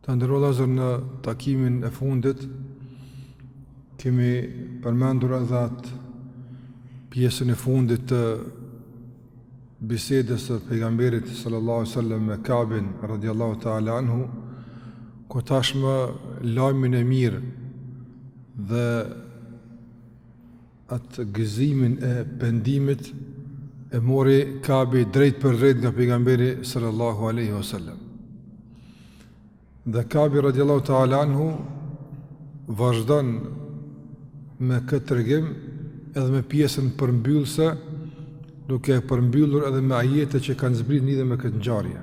Të nderuar vëllezër në takimin e fundit, kemi përmendur edhe atë pjesën e fundit të bisedës të pejgamberit sallallahu sallam me Kabin radiallahu ta'ala anhu, ku tashmë lajmin e mirë dhe Atë gëzimin e pendimit e mori Kabi drejtpërdrejt nga pejgamberi sallallahu alaihi wasallam. Dhe Kabi radiallahu ta'ala anhu vazhdon me këtë tregim edhe me pjesën përmbyllëse duke e përmbyllur edhe me ajete që kanë zbrit lidhur me këtë ngjarje.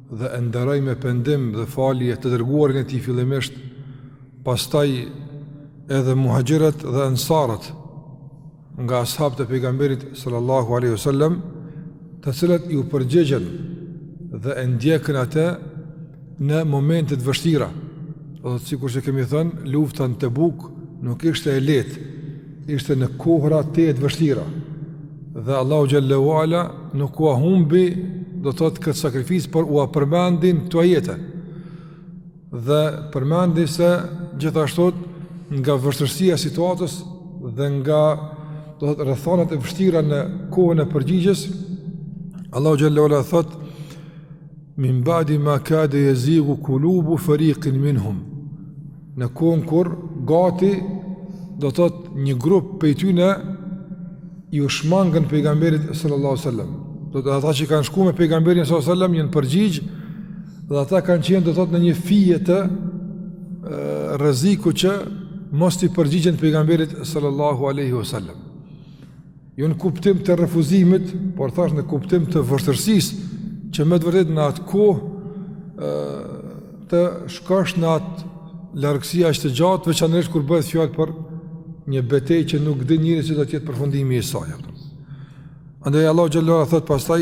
dhe e nderoi me pendim dhe falje të dërguarin e tij fillimisht, pastaj edhe muhaxhirët dhe ansarët nga ashabët e pejgamberit sallallahu alaihi wasallam, të cilët iu përgjigjën dhe e ndoqën atë në momente të vështira. Do të thotë sikur që kemi thënë, lufta në Tebuk nuk ishte e lehtë, ishte në kohëra tejet të vështira, dhe Allahu Gjallahu Ala nuk ua humbi do të thotë këtë sakrificë, por ua përmendi në këto ajete, dhe përmendi se gjithashtu nga vështirësia e situatës dhe nga do të thotë rrethanat e vështira në kohën e përgjigjes, Allahu Gjallahu Ala thotë, min badi ma kade jezigu kulubu fërikin min hum, Në kohën kur gati do të thotë një grup prej tyre iu shmangën pejgamberit sallallahu alajhi wasallam. Do të thotë ata që kanë shkuar me pejgamberin sallallahu alajhi wasallam janë përgjigj dhe ata kanë qenë do të thotë në një fije të rrezikut që mos t'i përgjigjen pejgamberit sallallahu alajhi wasallam. Jo në kuptim të refuzimit, por thashë në kuptim të vështirësisë që me të vërtetë në atë kohë të shkosh në atë largësi aq të gjatë, veçanërisht kur bëhet fjalë për një betejë që nuk di njeri si do të jetë përfundimi i saj. Andaj Allahu xhallahu thotë pastaj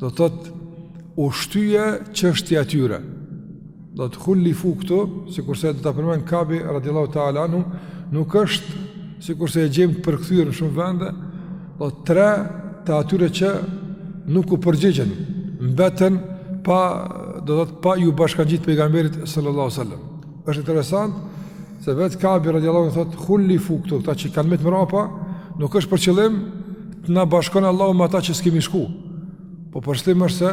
Do të thotë u shty çështja e tyre. Do të thotë khulifu këtu, sikurse do ta përmend Kabi radhiyallahu ta'ala anhu, nuk është sikurse e gjejmë të përkthyer në shumë vende, do të thotë tre të atyre që nuk u përgjigjën, mbetën pa do të thotë pa iu bashkangjit pejgamberit sallallahu alaihi wasallam. Është interesant se vetë Kabi radiallahu anhu thotë hullifu këtu këta që kanë met mrapa, nuk është për qëllim të na bashkon Allahu me ata që s'kemi shku. Po për qëllim është se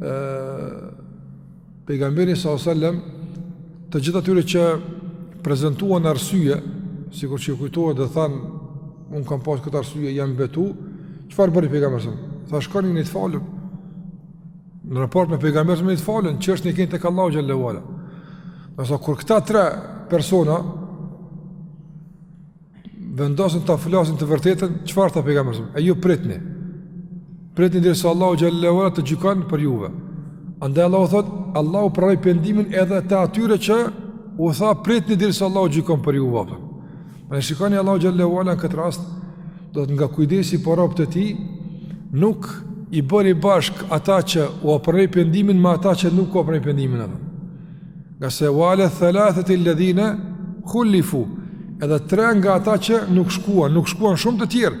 ë pejgamberi sallallahu alajhi wasallam të gjithë atyre që prezantuan arsye, sikur që ju kujtohet dhe thanë unë kam pas këtë arsye janë betu, çfarë bëri pejgamberi? Tha shkoni jeni të falur. Në raport me pejgamberin me të falën, çështjen e kanë tek Allahu xhalla wala. Ndërsa, kur këta tre persona, vendosën ta flasin të vërtetën, çfarë tha pejgamberi? E ju pritni. Pritni derisa Allahu xhalla wala të gjykon për juve. Andaj Allahu thotë, Allahu pranoi pendimin edhe të atyre që u tha pritni derisa Allahu gjykon për juve. Për. Në shikoni Allahu xhalla wala në këtë rast do të thotë nga kujdesi për robët e tij nuk i bëri bashkë ata që ua pranoi pendimin me ata që nuk ua pranoi pendimin edhe. Ngase we ale thelathetil ledhine khullifu edhe tre nga ata që nuk shkuan, nuk shkuan shumë të tjerë.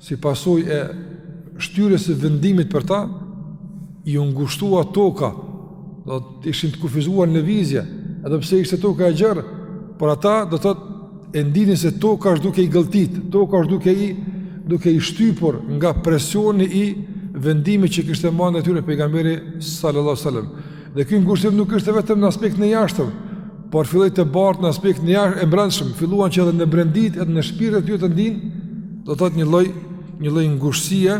si pasojë e shtyrjes së vendimit për ta, iu ngushtua toka, do të thotë ishin të kufizuar në lëvizje, edhe pse ishte toka e gjerë, por ata do të thotë e ndinin se toka është duke i gëlltit, toka është duke i, duke i shtypur nga presioni i vendimit që kishte marrë ndaj tyre pejgamberi sallallahu sallam. Dhe ky ngushtim nuk ishte vetëm në aspektin e jashtëm, por filloi të bartë në aspektin e jashtëm e brendshëm, filluan që edhe në brendit edhe në shpirtin e tyre të ndin, do të thotë një lloj një lloj ngushësie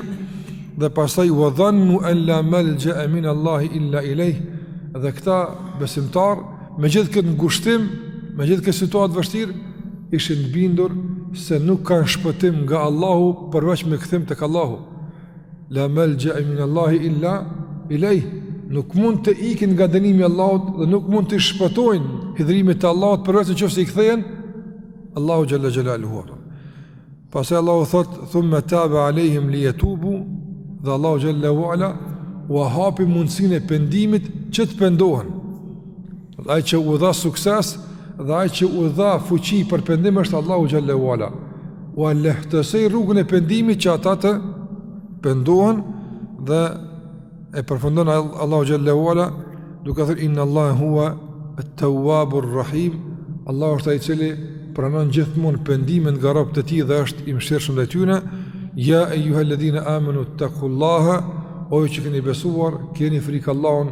dhe pastaj wa dhannu an la malja'a min Allahi illa ilayh dhe këta besimtarë me gjithë këtë ngushtim, me gjithë këtë situatë të vështirë ishin të bindur se nuk kanë shpëtim nga Allahu përveç me kthim tek Allahu. La malja'a min Allahi illa ilayh. Nuk mund të ikin nga dënimi i Allahut dhe nuk mund t'i shpëtojnë hidhërimit të Allahut përveç në qoftë se i kthehen Allahut xhalla xhelaluhu. Pastaj Allahu thotë thumma taba alehim liyatubu dhe Allahu xhalla wala u hapi mundësinë e pendimit që të pendohen. Dhe ai që u dha sukses dhe ai që u dha fuqi për pendim është Allahu xhalla wala. Ua lehtësoi rrugën e pendimit që ata të pendohen dhe e përfundon Allahu xhalla wala duke thënë inna Allaha huwa at-tawwabur rahim. Allahu është ai i cili pranon gjithmonë pendimin nga robët e tij dhe është i mëshirshëm ndaj tyre. Ja ejjuhal ledhina amenu ttekullaha O ju që keni besuar, keni frikë Allahun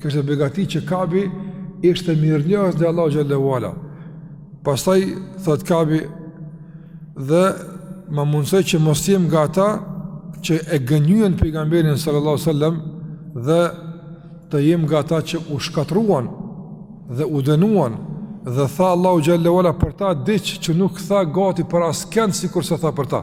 Kjo është begati që Kabi ishte mirënjohës ndaj Allahut xhalla wala. Pastaj, thotë Kabi, dhe më mundësoi që mos të jem nga ata që e gënjyen pejgamberin sallallahu sallam dhe të jem nga ata që u shkatërruan dhe u dënuan dhe tha Allahu xhalla wala për ta diç që nuk tha gati për askënd sikurse tha për ta.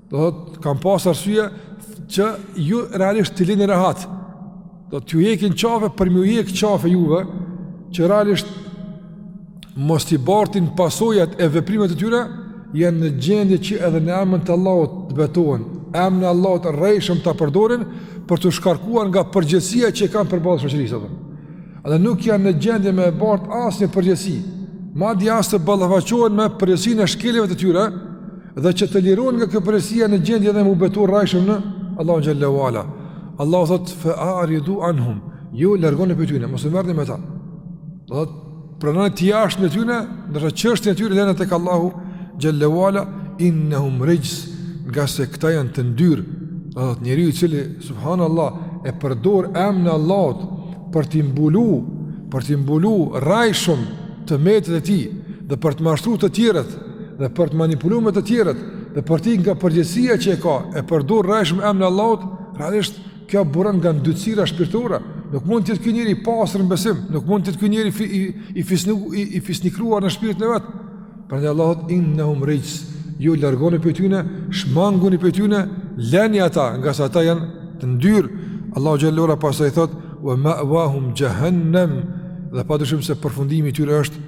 Do thotë, kam pas arsye që ju realisht t'i lini rehat. Do t'ju hjekin qafe për me ju hjek qafe juve që realisht mos t'i bartin pasojat e veprimeve të tyre, janë në gjendje që edhe në emën të Allahut të betohen, emnin e Allahut rrejshëm ta përdorin për t'u shkarkuar nga përgjegjësia që e kanë përballë shoqërisë. Edhe nuk janë në gjendje me bartë asnjë përgjegjësi, madje as të ballafaqohen me përgjegjësinë e shkeljeve të tyre, Dhe që të lirohen nga kjo përgjegjësi janë në gjendje edhe m'u betu rrejshëm në Allahun xhelle ue ala. Allahu thotë, fe a'ridu anhum, ju largonu prej tyne, mos u merrni me ta. Do thotë, pranoni të jashtmen e tyne, ndërsa çështjen e tyre lene tek Allahu xhelle ue ala, innehum rixhs, ngase këta janë të ndyrë, do thotë, njeriu i cili, subhanallah, e përdor emnin e Allahut, për t'i mbulu, për t'i mbulu rrejshëm të metat e tij, dhe për të mashtru të tjerët, dhe për të manipuluar me të tjerët dhe për t'ik nga përgjegjësia që e ka e përdor rrejshëm emnin e Allahut, realisht kjo buron nga ndytësira shpirtërore, nuk mund të jetë ky njeri i pastër në besim, nuk mund të jetë ky njeri fi, i, i, fisnu, i, i fisnikëruar në shpirtin e vet, prandaj Allahu thotë, innehum rixhs, ju largonu prej tyne, shmanguni prej tyne, leni ata, ngase ata janë të ndyrë, Allahu xhelle ue ala pastaj thotë, ue me'uahum xhehennem dhe pa dyshim se përfundimi i tyre është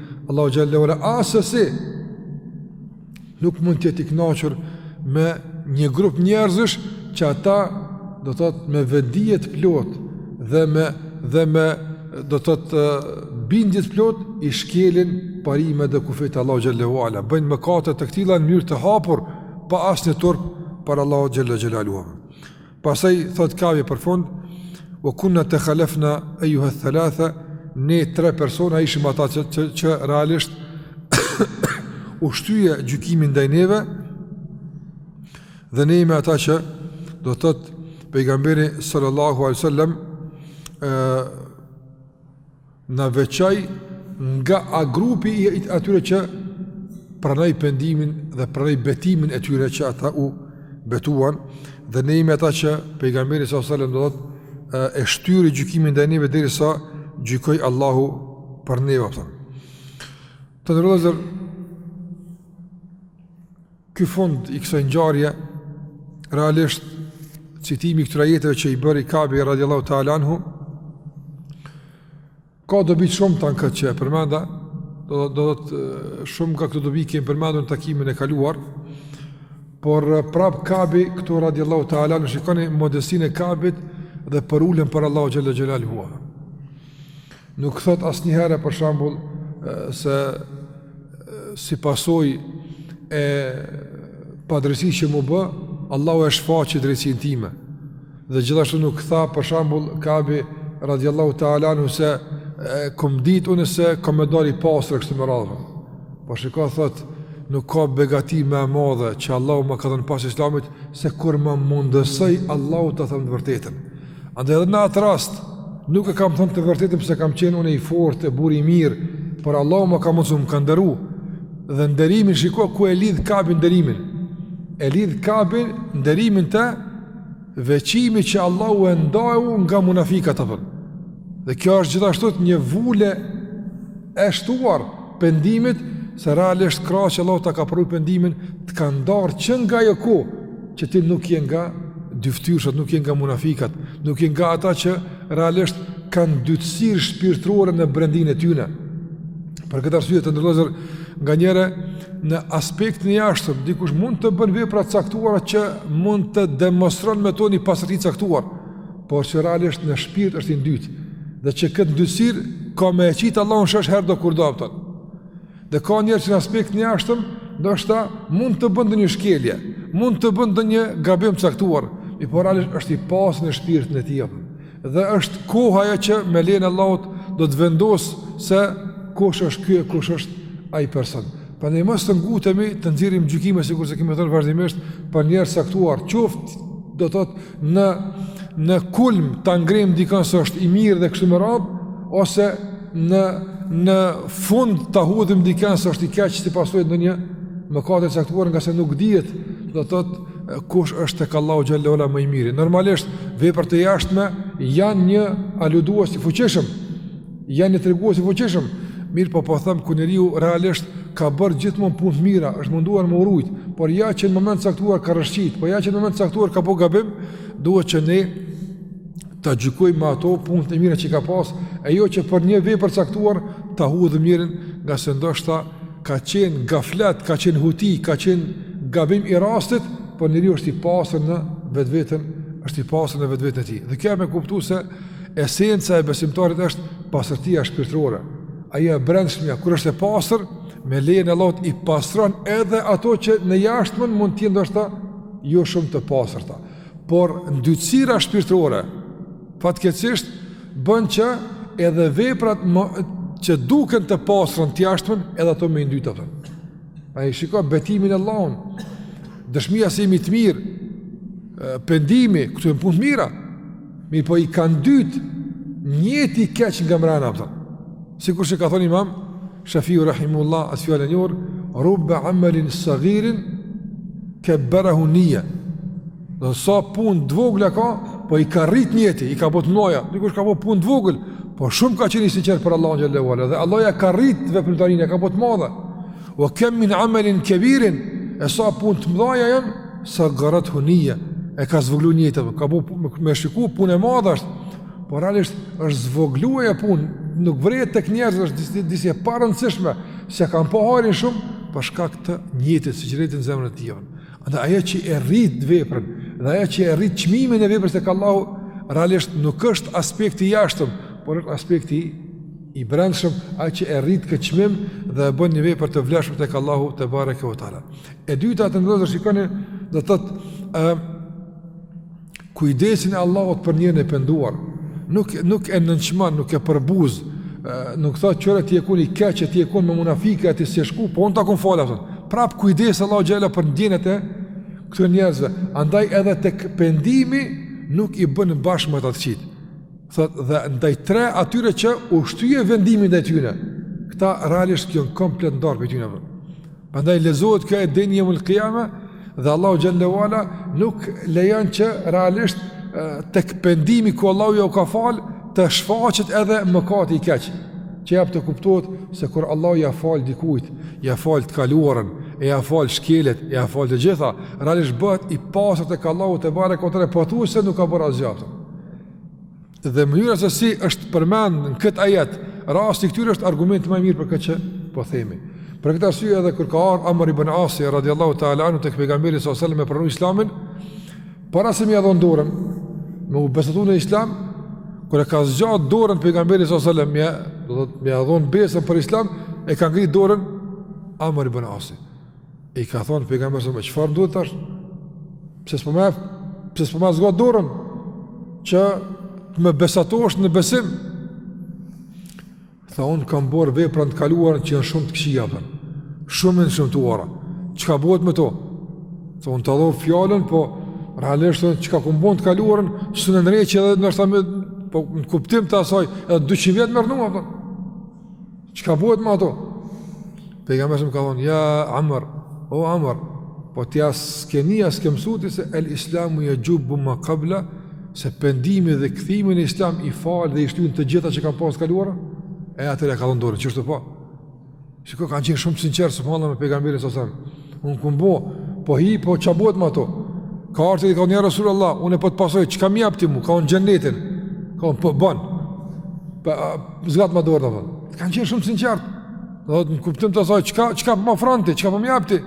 Allahu xhelle ue ala asesi nuk mund të jetë i kënaqur me një grup njerëzish që ata do të thotë me vetëdije të plotë dhe me dhe me do të thotë bindje të plotë i shkelin parimet dhe kufijtë e Allahut xhelle ue ala bëjnë mëkate të këtilla në mënyrë të hapur pa asnjë turp para Allahut xhelle xhelaluhu. Pastaj, thotë Kabi për fund, ue kunna tekhalefna ejjuhe thelathe, ne tre persona ishim ata që, që, që realisht u shty gjykimi ndaj neve, dhe ne jemi ata që do thotë pejgamberi sallallahu alejhi ve selam, Na veçoi nga ai grup i atyre që pranoi pendimin dhe pranoi betimin e tyre që ata u betuan dhe ne jemi ata që pejgamberi alejhi selam do thotë e shtyri gjykimin ndaj neve derisa gjykoi Allahu për neve. Të rrozë Ky fund i kësaj ngjarje realisht citimi i këtyre ajeteve që i bëri Kabi radiallahu ta'ala anhu ka dobi shumë tanë këtë që e përmenda do, do thotë shumë ka këto dobi kemë përmendu në takimin e kaluar por prap Kabi këtu radiallahu ta'ala anhu shikoni modestinë e Kabit dhe përuljen para Allahut xhelle xhelaluhu Nuk thotë asnjëherë për shembull se si pasojë e padrejtësisë që m'u bë, Allahu e shfaqi drejtësinë time. Dhe gjithashtu nuk tha për shembull Kabi radiallahu ta'ala anhu se kom dit unë se kom me dal i pastër kështu me radhë po shiko thotë nuk ka begati më madhe që Allahu ma ka dhënë pas islamit se kur ma mundësoi Allahu ta them të vërtetën Andaj edhe në atë rast, nuk e kam thënë të vërtetën se kam qenë unë i fortë, e burrë i mirë, por Allahu ma ka mundësu, më ka nderu, dhe nderimin, shiko ku e lidh Kabi nderimin, e lidh Kabi nderimin te veçimi që Allahu e ndau nga munafikat të përë. Dhe kjo është gjithashtu një vule e shtuar pendimit, se realisht krahas që Allahu ta ka pranu pendimin, të ka ndarë që nga ajo ku, që ti nuk je nga dyftyrshat, nuk je nga munafikat, nuk je nga ata që realisht kanë ndytësirë shpirtërore në brendinë e tyne. Për këtë arsye të nderuar vëllezër ka njerëz, në aspektin e jashtëm, dikush mund të bën vepra caktuara që mund të demonstron me to një pastërti caktuar, por që realisht në shpirt është i ndytë, dhe që këtë ndytësirë ka me e qitë Allah në shesh herëdo kurdo a kupton. Dhe ka njerëz që në aspektin e jashtëm, ndoshta mund të bën ndonjë shkelje, mund të bën ndonjë gabim të caktuar, i por realisht është i pastër në shpirtin e tij, dhe është koha ajo që me lejen e Allahut do të vendosë se kush është ky e kush është ai person. Prandaj mos të ngutemi të nxjerrim gjykime, sikurse kemi thënë vazhdimisht, për njerëz caktuar, qoftë do të thotë në në kulm ta ngrejmë dikën se është i mirë dhe kështu me radhë ose në në fund ta hudhim dikën se është i keq si pasojë ndonjë mëkati të caktuar nga se nuk dihet do të thotë kush është tek Allahu xhallahu ala më i miri. Normalisht veprat e jashtme janë një aludues i fuqishëm Janë një tregues i fuqishëm, mirëpo po them kur njeriu realisht ka bërë gjithmonë punë të mira, është munduar me u rujt, por ja që në moment caktuar ka rrëshqit, por ja që në moment caktuar ka bo gabim, duhet që ne ta gjykojmë me ato punë të mira që ka pas, e jo që për një vepër caktuar ta hudhim njerin nga se ndoshta ka qenë gaflet, ka qenë huti, ka qenë gabim i rastit, por njeriu është i pasën në vetë vetën, është i pastër në vetveten e tij. Dhe kjo jep me kuptu se Esenca e besimtarit është pastërtia shpirtërore. Ajo e brendshmja, kur është e pastër, me lejen e Allahut i pastron edhe ato që në jashtmen mund të jenë ndoshta jo shumë të pastërta. Por ndytësira shpirtërore, fatkeqësisht, bën që edhe veprat më, që duken të pastra në të jashtmen, edhe ato me i ndytë ato. Ai shiko betimin në Allahun, dëshmia se jemi të mirë, pendimi, këtu jemi punë të mira, Mirëpo i ka dytë nijeti i keq nga mrena, pëtën. Sikur që ka thonë imam Shafiu rahimehullah, asaj fjale njohur, rubbe amelin sagirin, kebberahu nije. Dhe sa punë t'vogla ka, po i ka rrit nijeti, i ka bo t'mdhaja, dikush ka bo punë t'vogël, po shumë ka qenë i sinqertë për Allah xhel-le dhe Allahu ja ka rrit veprimtarinë, ja ka bo t'madhe. Ue kem min amelin kebirin, e sa punë të mdhaja janë, sagarat-hu nije, e ka zvoglu nijeti, ka bo me shiku punë e madhe është, por realisht është zvoglu ajo punë, nuk vërehet tek njerëzit është disi, disi e parëndësishme, se kam po harin shumë, për shkak të nijetit, siç e rritin zemrën e tijon. Dhe ajo që e rrit veprën, dhe ajo që e rrit çmimin e veprës tek Allahu, realisht nuk është aspekti i jashtëm, por është aspekti i brendshëm ai që e rrit këtë çmim dhe e bën një vepër të vlefshme tek Allahu tebareke ve teala. E dyta të nderuar shikoni do të thotë ë kujdesin e Allahut për njeriun e penduar. Nuk nuk e nënçmon, nuk e përbuz, nuk thotë qore ti je kon i keq e ti je kon me munafika ti s'ke shku, po unë ta kom fal atë. Prap kujdeset Allahu xhel-le për ndjenjat e këtyre njerëzve. Andaj edhe tek pendimi nuk i bën bashkë me ata çit. Thot dhe ndaj tre atyre që u shty vendimi ndaj tyre. Këta realisht janë këta komplet ndarë për tyre. Prandaj lexohet kjo deri jeumul kijame dhe Allahu xhel-le ue ala nuk lejon që realisht tek pendimi ku Allahu jau ka fal të shfaqet edhe mëkati i keq. Që jep të kuptohet se kur Allahu ja fal dikujt, ja fal të kaluarën, e ja fal shkeljet, e ja fal të gjitha, realisht bëhet i pastër tek Allahu tebareke ue teala pothuajse nuk ka bërë asgjë. Dhe mënyra se si është përmend në këtë ajet, rasti i këtyre është argument më i mirë për këtë që po themi. Për këtë arsye edhe kur ka ardhur Amr ibn Asi radhiyallahu ta'ala anhu tek pejgamberi sallallahu alaihi wasallam me pranu Islamin, para se me ia dhon dorën, me u besatu në Islam, kur e ka zgjat dorën pejgamberi sallallahu alaihi wasallam, ja, do të m'ia dhon besën për Islam, e ka ngreh dorën Amr ibn Asi. I ka thonë pejgamberi s.a.s. çfarë u bë tash? Pse s'po më pse s'po më zgjat dorën që të më besatosh në besim? Tha unë kam bërë vepra në të kaluarën që janë shumë të këqija për. Shumë janë shëmtuara. Çka bëhet me to? Tha unë ta dho fjalën, po realisht çka kom bo në të kaluarën, që s'un e ndreq edhe ndoshta me, po në kuptim të asaj, edhe 200 vjet me rrnu për. Çka bëhet me ato? Pejgamberi i ka thonë, "Ja Amr, o Amr, po ti a s'ke ni a s'ke mësu ti se el Islamu jexhubbu ma kablehu, se pendimi dhe kthimi në Islam i fal dhe i shlyn të gjitha që kanë pas kaluara." E atëherë ia ka dhënë dorën, qishtu po. Shiko kanë qenë shumë të sinqertë subhanallah me pejgamberin s.a.s. Unë ku mbo, po hi, po çka bëhet me ato? Ka ardhë i ka thënë Ja Resulallah, unë e po të pasoj, çka m'jep ti mu, kam unë xhenetin, ka unë po bën, po, zgatma dorën, dhe, kanë qenë shumë të sinqertë, dhe në kuptim të asaj, çka, çka po më ofron ti, çka po m'jep ti?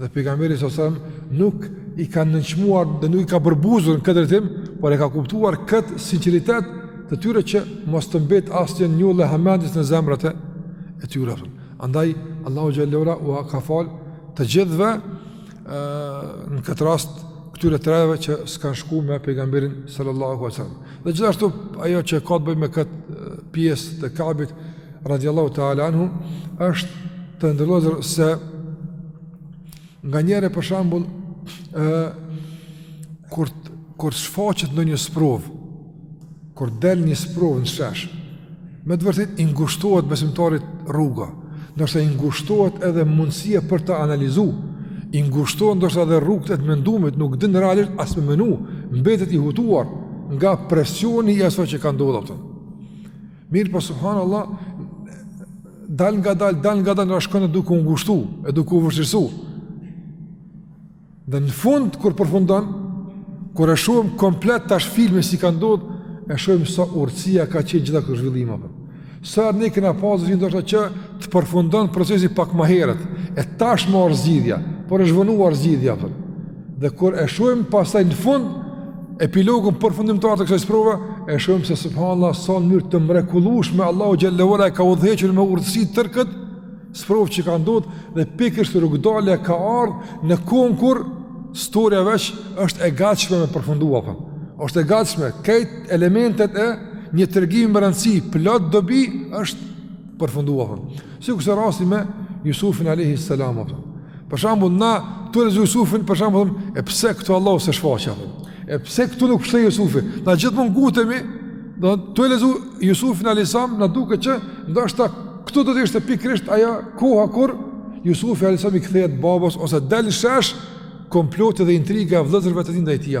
Dhe pejgamberi alejhi selam, nuk i ka nënçmuar dhe nuk i ka përbuzur në këtë drejtim, por e ka kuptuar këtë sinqeritet të tyre që mos të mbet asnjë lloj hamendje në zemrët e tyre. Dhe. Andaj, Allahu xhele ve ala i ka falë të gjithve në këtë rast këtyre treve që s'kanë shku me pejgamberin sallallahu a sallam. Dhe gjithashtu ajo që ka të bëjë me këtë pjesë të Kabit radiallahu ta'ala anhu është të nderuar vëllezër se Nganjëherë për shembull, e, kur, kur shfaqet ndonjë sprovë, kur del një sprovë në shesh, me të vërtetë i ngushtohet besimtarit rruga, ndoshta i ngushtohet edhe mundësia për të analizu, i ngushtohet ndoshta edhe rrugët e të mendumit, nuk din realisht as me menu, mbetet i hutuar nga presioni i asaj që ka ndodhë, Mirëpo subhanallah, dalngadal, dalngadal, na shkon e duke u ngushtu, e duke u vështirësu. Dhe në fund, kur përfundon, kur e shohim komplet tash filmi si ka ndodhë, e shohim sa urtësi ka qenë gjitha këto zhvillime, apo. Sa herë ne kena pas dëshirë ndoshta që të përfundon procesi pak ma herët, e tash me ardh zgjidhja, por është vonuar zgjidhja, apo. Dhe kur e shohim pastaj në fund epilogun përfundimtar të kësaj sprove, e shohim se subhanallahu sa në mënyrë të mrekullueshme Allahu xhele ve ala e ka udhëhequr me urtësi tërë këtë sprovë që ka ndodhur dhe pikërisht rrugëdalja ka ardhur në kohën kur storia veç është e gatshme me përfunduar apo. Është e gatshme krejt elementet e një tregimi me rëndësi, plot dobi është përfunduar. Sikurse rasti me Jusufin alayhi salam apo. Për shembull na tu e lexu Jusufin, për shembull, e pse këtu Allahu s'e shfaqi? E pse këtu nuk shpëtoi Jusufi? Na gjithmonë ngutemi, tu e lexu Jusufin alayhis salam, na duket që ndoshta këtu do të ishte pikërisht ajo koha kur Jusufi alayhis salam i kthehet babës ose del në shesh komploti dhe intriga e vëllezërve të tij ndaj tij.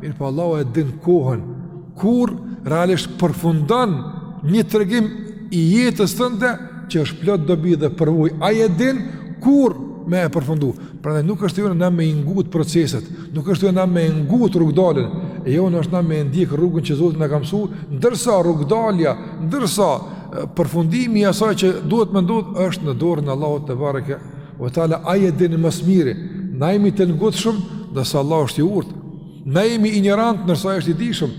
Mirëpo Allahu e din kohën kur realisht përfundon një tregim i jetës tënde që është plot dobi dhe përvojë. Ai e din kur me e përfundu. Prandaj nuk është e jona na me i ngut proceset, nuk është e jona na me e ngut rrugëdaljen, e jona është na me ndjek rrugën që Zoti na ka mësuar, ndërsa rrugëdalja, ndërsa përfundimi i asaj që duhet me ndodh është në dorën e Allahut tebareke Ue teala, ai e din më së miri, na jemi të ngutshëm, ndërsa Allahu është i urtë, na jemi injorantë, ndërsa është i dijshëm.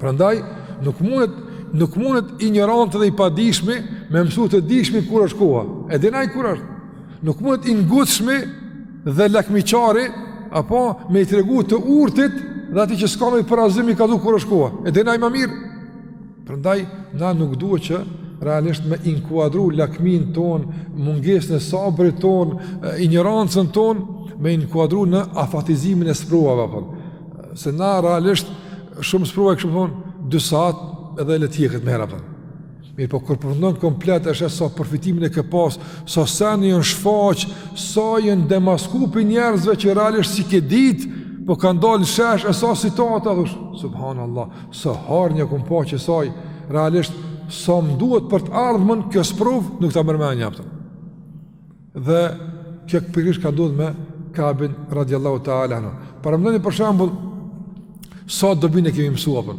Prandaj, nuk mundet, nuk mundet injoranti dhe i padijshmi, me mësu të dijshmin kur është koha, e din ai kur është. Nuk mundet i ngutshmi dhe lakmiqari, apo me i tregu të urtit, dhe atij që s'ka nevojë për asni me i kallzu kur është koha, e din ai ma mirë. Prandaj na nuk duhet që realisht me inkuadru lakminë tonë, mungesën e sabrit tonë, injorancën tonë me inkuadru në afatizimin e sprovave apo. Se na realisht shumë sprova kishim thonë, dy sahat edhe le të hjeket meniherë. Mirëpo kur përfundon komplet e sheh sa sa përfitime i ke pas, sa sa sene janë shfaq, sa sa janë demasku prej njerëzve që realisht s'i ke ditë, po kanë dalë n'shesh e sa sa situata, subhanallah, Sa herë e kom pa që sa, realisht, sa më duhet për të ardhmën, kjo sprovë nuk ta merr mendja apo. Dhe kjo pikërisht ka ndodhë me Kabin radiallahu ta'ala anhu. Paramendoni për shembull, sa dobi i kemi mësu apo,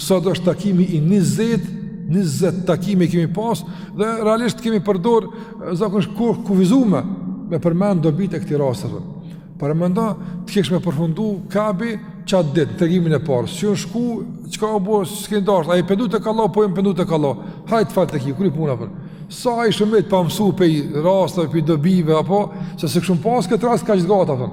sot është takimi i 20, 20 takime i kemi pas, dhe realisht kemi përdor, zakonisht kohë t'kufizume, me përmend dobitë e këtij rasti. Paramendo të kish me përfundu Kabi qatë ditë, tregimin e parë, s'jom shku, çka u bo, s'kom dashtë, a je pendu tek Allahu, po jom pendu tek Allahu, hajt falë të ki, u kry puna apo, sa kishum met pa mësu prej rasteve, prej dobive, apo, se s'e kishum pas këtë rast kaq gjatë, apo.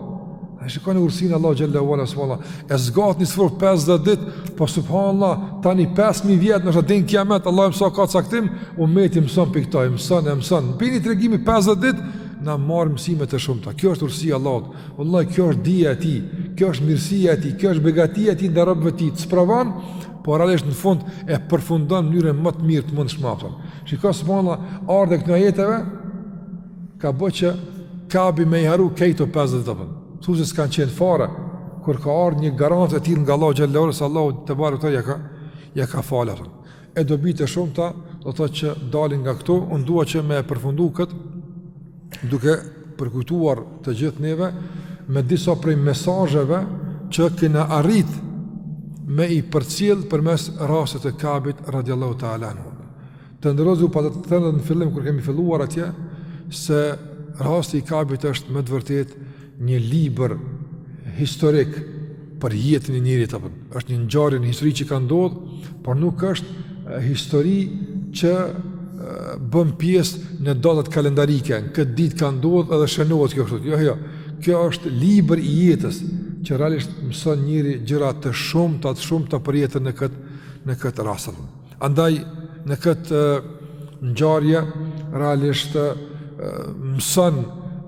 E shikoni urtësinë e Allahut xhelle ue ala subhanehu E zgjat një sprovë 50 ditë Po subhanallah Tani 5.000 vjet ndoshta deri n'kiamet Allahu alem sa ka caktu Umeti mëson prej kësaj Mëson e mëson Prej një tregimi 50 ditë Na marr mësime të shumta. Kjo është urtësia e Allahut. Wallahi kjo është dija e tij. Kjo është mirësia e tij. Kjo është begatia e tij ndaj robëve të tij. Sprovon, por realisht në fund e përfundon në mënyrën më të mirë të mundshme atë. Shiko subhanallah ardhja e këtyre ajeteve ka bo që Kabi me i harru krejt ato 50 ditë apo. Thu se s'kanë qenë fare, kur ka ardhë një garancë e tillë nga Allahu xhelle ue ala, se Allahu tebareke ue teala ja ka falë atë. e dobi të shumta, do të thotë që dalin nga këtu, unë dua që me e përfundu këtë, duke përkujtuar të gjithë neve, me disa prej mesazheve që kena arrit me i përcil përmes rastit të Kabit radiallahu ta'ala anhu. Të nderuar, ju pata thënë edhe në fillim kur kemi filluar atje, se rasti i Kabit është me të vërtetë një libër historik për jetën e njeriut apo është një ngjarje në histori që ka ndodhur, por nuk është histori që bën pjesë në datat kalendarike. Në këtë ditë ka ndodhur edhe shënohet kjo kështu. Jo, jo. Kjo është libër i jetës që realisht mëson njeriu gjëra të shumta, të shumta për jetën në këtë në këtë rast. Andaj në këtë ngjarje realisht mëson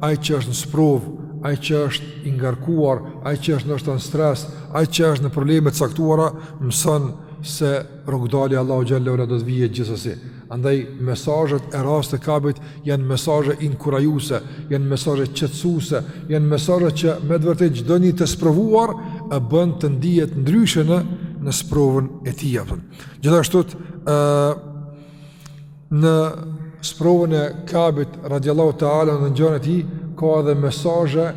ai që është në sprovë, ai që është i ngarkuar, ai që është ndoshta në stres, ai që është në probleme të caktuara, mëson se rrugëdalja e Allahut xhel-le ve ala do të vijë gjithsesi. Andaj mesazhet e rastit të Kabit Janë mesazhe inkurajuese, janë mesazhe qetësuese, janë mesazhe që me të vërtetë çdo një të sprovuar e bën të ndihet ndryshe në në sprovën e tij, a kupton. Gjithashtu ë në sprovën e Kabit radiallahu taala dhe ngjarjen e tij ka edhe mesazhe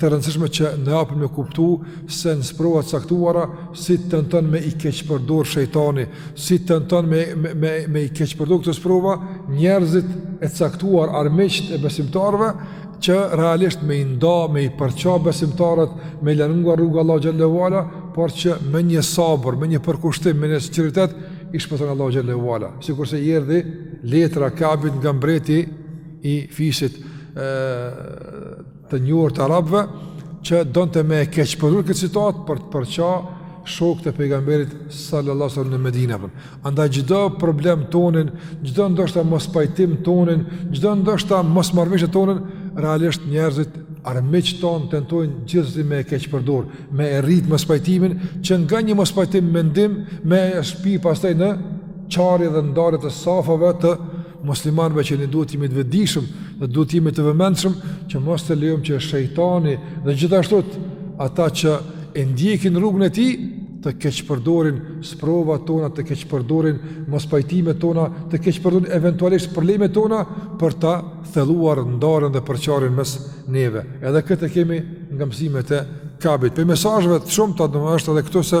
të rëndësishme që na japin me kuptu se në sprova të caktuara si tenton me i keqpërdor shejtani, si tenton me me me i keqpërdor këto sprova njerëzit e caktuar armiqt e besimtarëve që realisht me i nda, me i përça besimtarët, me i largu nga rruga e Allahut xhel-le ve ala, por që me një sabër, me një përkushtim, me një sinqeritet, i shpëton Allahu xhel-le ve ala. Sikurse i erdi letra Kabit nga mbreti i fisit e, të njohur të arabëve që donte me e keqpërdor këtë situatë për t'i përça shokët e pejgamberit sallallahu alaihi wasallam në Medinë. Andaj çdo problem tonin, çdo ndoshta mospajtim tonin, çdo ndoshta mosmarrëveshje tonin, realisht njerëzit armiq tonë tentojnë gjithsesi me e keqpërdor, me e rrit mospajtimin që nga një mospajtim mendim me e shpi pastaj në çarje dhe ndarje të safave të muslimanëve që ne duhet të jemi të vetëdijshëm dhe duhet të jemi të vëmendshëm që mos të lejojmë që shejtani dhe gjithashtu ata që e ndjekin rrugën e tij të keqpërdorin sprovat tona, të keqpërdorin mospajtimet tona, të keqpërdorin eventualisht problemet tona për ta thelluar ndarjen dhe përçarjen mes neve. Edhe këtë kemi nga mësimet e Kabit. Prej mesazheve të shumta domethënë është edhe këtu se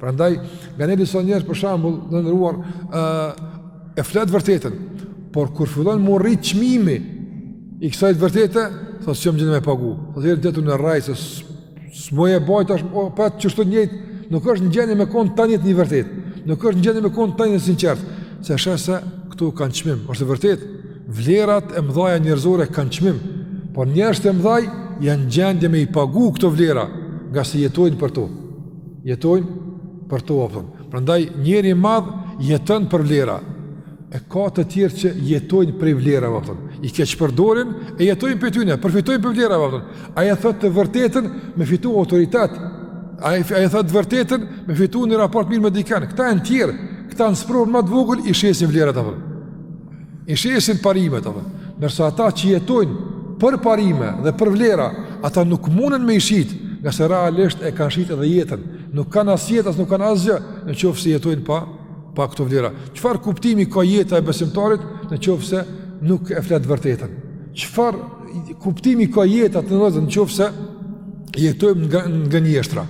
Prandaj, nga ne disa njerëz për shembull, të nderuar ë e flet të vërtetën, por kur fillon m'u rrit çmimi i kësaj të vërtetë, thotë s'jam në gjendje me e pagu. Po dhe detyrohna e rrej se s'muj e baj tash, po pa çështë të njëjtë, nuk është në gjendje me kon tani të një vërtet. Nuk është në gjendje me kon tani të sinqertë. S'e sheh se këto kanë çmim, është vërtet. Vlerat e mëdha njerëzore kanë çmim, por njerëzit e mëdhaj janë në gjendje me i pagu këto vlera, ngase jetojnë për to. jetojnë për to, a kupton. Prandaj njeriu i madh jeton për vlera. E ka të tjerë që jetojnë prej vlerave, a kupton. I keqpërdorin e jetojnë prej tyne, përfitojnë prej vlerave, a kupton. Ai e thotë të vërtetën me fitu autoritet. Ai ai thotë të vërtetën me fitu një raport mirë me dikan. Këta janë të tjerë, këta në sprovën më të vogël i shesin vlerat, a kupton. I shesin parimet, apo, ndërsa ata që jetojnë për parime dhe për vlera, ata nuk mundën me i shit, ngase realisht e kanë shit edhe jetën, nuk kanë as jetë, as nuk kanë asgjë, në qoftë se jetojnë pa, pa këto vlera. Çfarë kuptimi ka jeta e besimtarit, në qoftë se nuk e flet të vërtetën? Çfarë kuptimi ka jeta, të nderuar vëllezër, në qoftë se jetojmë në, në gënjeshtra?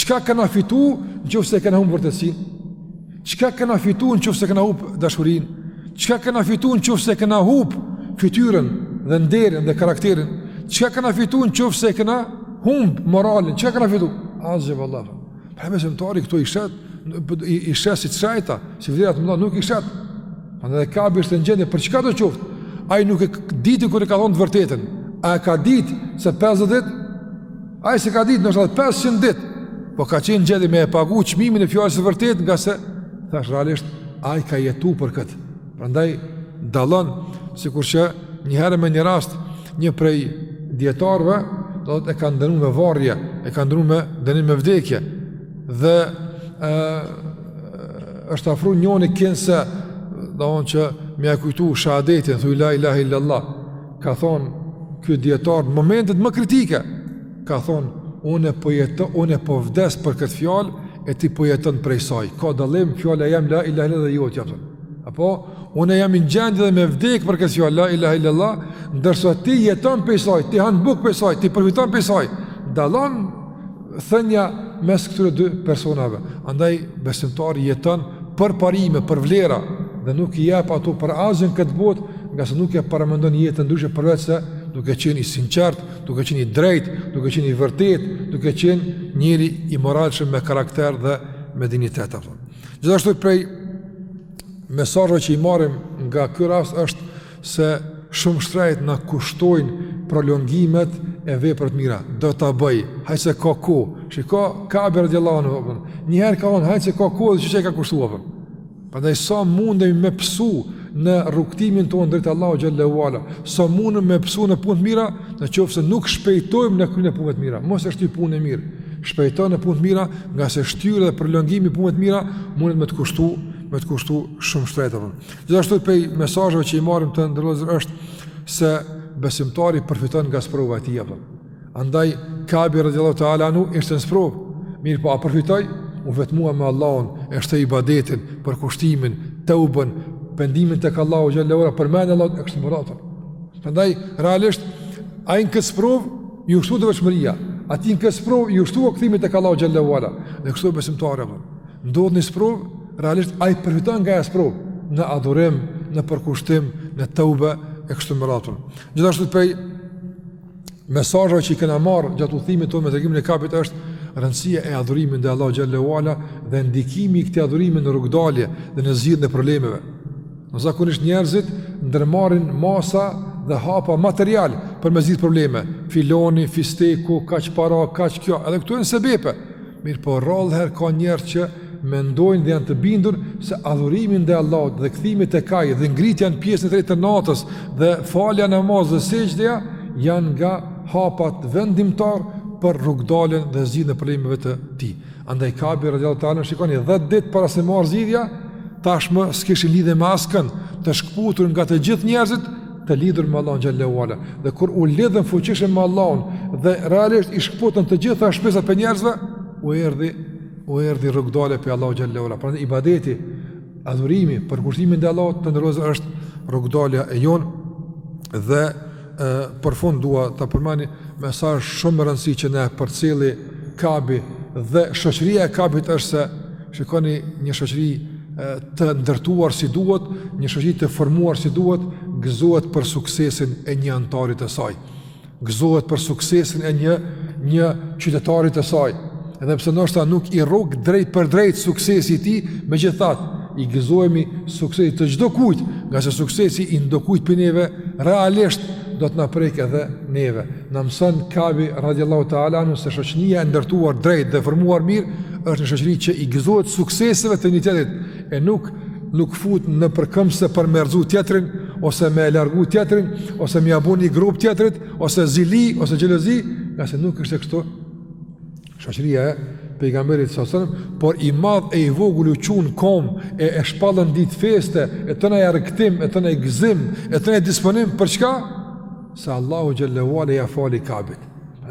Çka kena fitu, në qoftë se kena humb vërtetësinë? Çka kena fitu në qoftë se kena hup dashurinë? Çka kena fitu në qoftë se kena hup fytyrën dhe nderin dhe karakterin? Çka kena fitu në qoftë se kena humb moralin? Çka kena fitu? Asgjë vallahi. Pra besimtari këto i sheh, i, i sheh si të shenjta, si vlera të mëdha, nuk i shet. Andaj edhe Kabi ishte në gjendje, për çkado qoftë. Ai nuk e diti kur e ka thonë të vërtetën. A e ka ditë se 50 Ai s'e ka ditë, ndoshta edhe 500 ditë, po ka qenë në gjendje me e pagu çmimin e fjalës së vërtetë ngase, thashë realisht, ai ka jetu për këtë. Prandaj, dallon, sikur që njëherë me një rast, një prej dijetarëve, do të e kanë dënu me varje, e kanë dënu me dënim me vdekje, dhe e, është afru njoni kinse don që me ia kujtu shahadetin, thuj la ilaha illallah, Ka thonë, ky dijetar, në momentet më kritike, ka thonë, unë po jetë, unë po vdes për këtë fjalë, e ti po jeton prej saj. Ka dallim, fjala jeme la ilaha illallah dhe jotja, apo. Apo, unë jam në gjendje dhe me vdekë për këtë fjalë, la ilaha illallah, ndërsa ti jeton prej saj, ti han bukë prej saj, ti përfiton prej saj. Dallon, thënia mes këtyre dy personave. Andaj besimtari jeton për parime, për vlera dhe nuk i jep ato për asgjë në këtë botë, ngase nuk e paramendon jetën ndryshe përveç se duke qenë i sinqertë, duke qenë i drejtë, duke qenë i vërtetë, duke qenë njeri i moralshëm me karakter dhe me dinjitet apo. Gjithashtu prej mesazheve që i marrim nga ky rast është se shumë shtrejt na kushtojnë prolongimet e veprave të mira, do ta bëj, hajt se ka kohë, shiko Kabi radiallahu anhu, apo, njëherë ka thonë, hajt se ka kohë edhe shih çka i ka kushtu, apo, prandaj sa mundemi me pësu në rrugëtimin tonë drejt Allahut xhel-le ue ala, sa mundemi me pësu në punë të mira, në qoftë se nuk shpejtojmë në kryerjen e punëve të mira, mos e shty punën e mirë, shpejto në punë të mira, ngase shtyrja dhe prolongimi i punëve të mira, mundet me të kushtu, me të kushtu shumë shtrejtë Gjithashtu prej mesazheve që i marrim të nderuar vëllezër është se besimtari përfiton nga sprova e tij apo. Andaj Kabi radhiyallahu ta'ala anhu ishte në sprovë. Mirëpo a përfitoi? U vetmua me Allahun, e shtoi ibadetin, përkushtimin, teuben, pendimin tek Allahu xhel-le ue ala, përmendi Allahun e kështu me radhë. Prandaj realisht ai në këtë sprovë iu shtu devotshmëria. Atij në këtë sprovë iu shtu kthimi tek Allahu xhel-le ue ala. Dhe kështu besimtari, Ndodh një sprovë, realisht ai përfiton nga ajo sprovë, në adhurim, në përkushtim, në teube, e kështu me radhë. Gjithashtu pej mesazheve që i kena marrë gjatë udhëtimit tonë me tregimin e Kabit është rëndësia e adhurimit ndaj Allah xhelle ve ala dhe ndikimi i këtij adhurimi në rrugëdalje dhe në zgjidhjen e problemeve. Ne zakonisht njerëzit ndërmarrin masa dhe hapa material për me zgjidh probleme. Filani, fisteku, kaq para, kaq kjo, edhe këto janë sebepe. Mirëpo rrallë herë ka njerëz që mendojnë dhe janë të bindur se adhurimi ndaj Allahut dhe kthimi tek ai dhe ngritja në pjesën e tretë të natës dhe falja namaz dhe sexhdeja janë nga hapat vendimtar për rrugëdaljen dhe zgjidhjen e problemeve të tij. Andaj Kabi radiallahu teala anhu shikoni dhjetë ditë para se me ardh zgjidhja tashmë s'kishin lidhje me askënd të shkëputur nga të gjithë njerëzit të lidhur me Allahun xhelle ve ala dhe kur u lidhën fuqishëm me Allahun dhe realisht i shkëputën të gjitha shpresat pej njerëzve u erdhi u erdhi rrugëdalja pej Allahut xhelle ve ala prandaj ibadeti adhurimi përkushtimi ndaj Allahut, vëllezër, është rrugëdalja e jonë dhe e, për fund dua ta përmendi një mesazh shumë me rëndësi që na përcjell Kabi dhe shoqëria e Kabit është se Shikoni një shoqëri të ndërtuar si duhet, një shoqëri të formuar si duhet, gëzohet për suksesin e një anëtari të saj. Gëzohet për suksesin e një një qytetari të saj. Edhe pse ndoshta nuk i rrok drejt për drejt suksesi i tij, megjithatë i gëzohemi suksesit të çdo kujt, ngase suksesi i ndokujt pej neve realisht do të na prek edhe neve. Na mëson Kabi radiallahu ta'ala anu se shoqnia e ndërtuar drejt dhe formuar mirë është një shoqëri që i gëzohet sukseseve të njëri-tjetrit e nuk nuk futen nëpër këmbë, për me rrëzu tjetrin ose me largu tjetrin ose me ia bo një gropë tjetrit ose zili ose xhelozi ngase nuk është kështu Shoqëria e pejgamberit salallahu, por i madh e i vogël u çun n'kom e e shpallën ditë feste, e tëna një argëtim, e tëna një gëzim, e tëna një disponim për çka? Se Allahu xhelle ve ala ia fali Kabit.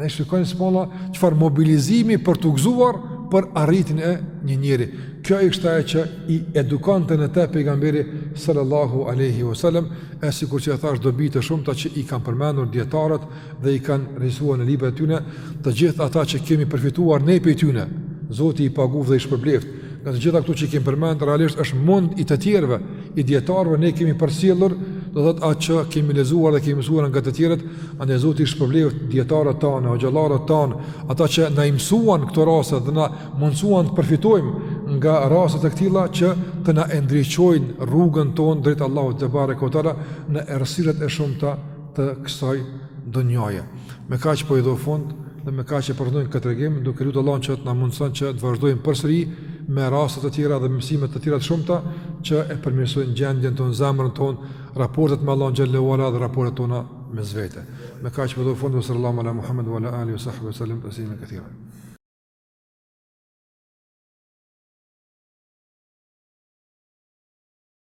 Shikoni bismilah çfarë mobilizimi për t'u gëzuar për arritjen e një njeriu. Kjo ishte ajo që i edukonte në te pejgamberi sallallahu alaihi wasallam, e sikur që e thashë dobi të shumta që i kanë përmendur dijetarët dhe i kanë regjistruar në librat e tyre të gjithë ata që kemi përfituar ne prej tyre. Zoti i paguftë dhe i shpërbleftë. Ne të gjitha këto që kemi përmend realisht është mund i të tjerëve, i dijetarëve ne kemi përcjellë, do të thotë atë që kemi lexuar dhe kemi mësuar nga të tjerët, andaj Zoti i shpërbleftë dijetarët tanë, hoxhallarët tanë, ata që na i mësuan këto raste dhe na mundësuan të përfitojmë nga raste të këtilla që të na ndriçojnë rrugën tonë drejt Allahut tebareke ve teala në errësirët e shumta të kësaj dunjaje. Me kaq po i jap fund dhe me kaq e përfundojmë këtë tregim, duke lutur Allahun që të na mundëson që të vazhdojmë përsëri me raste të tjera dhe mësime të tjera të shumta që e përmirësojnë gjendjen tonë, zemrën tonë, raportet me Allahun xhallahu ala dhe raportet tona me vetveten. Me kaq po i jap fund me sallallahu ala Muhammed wa ala alihi wa sahbihi sallam taslima katira.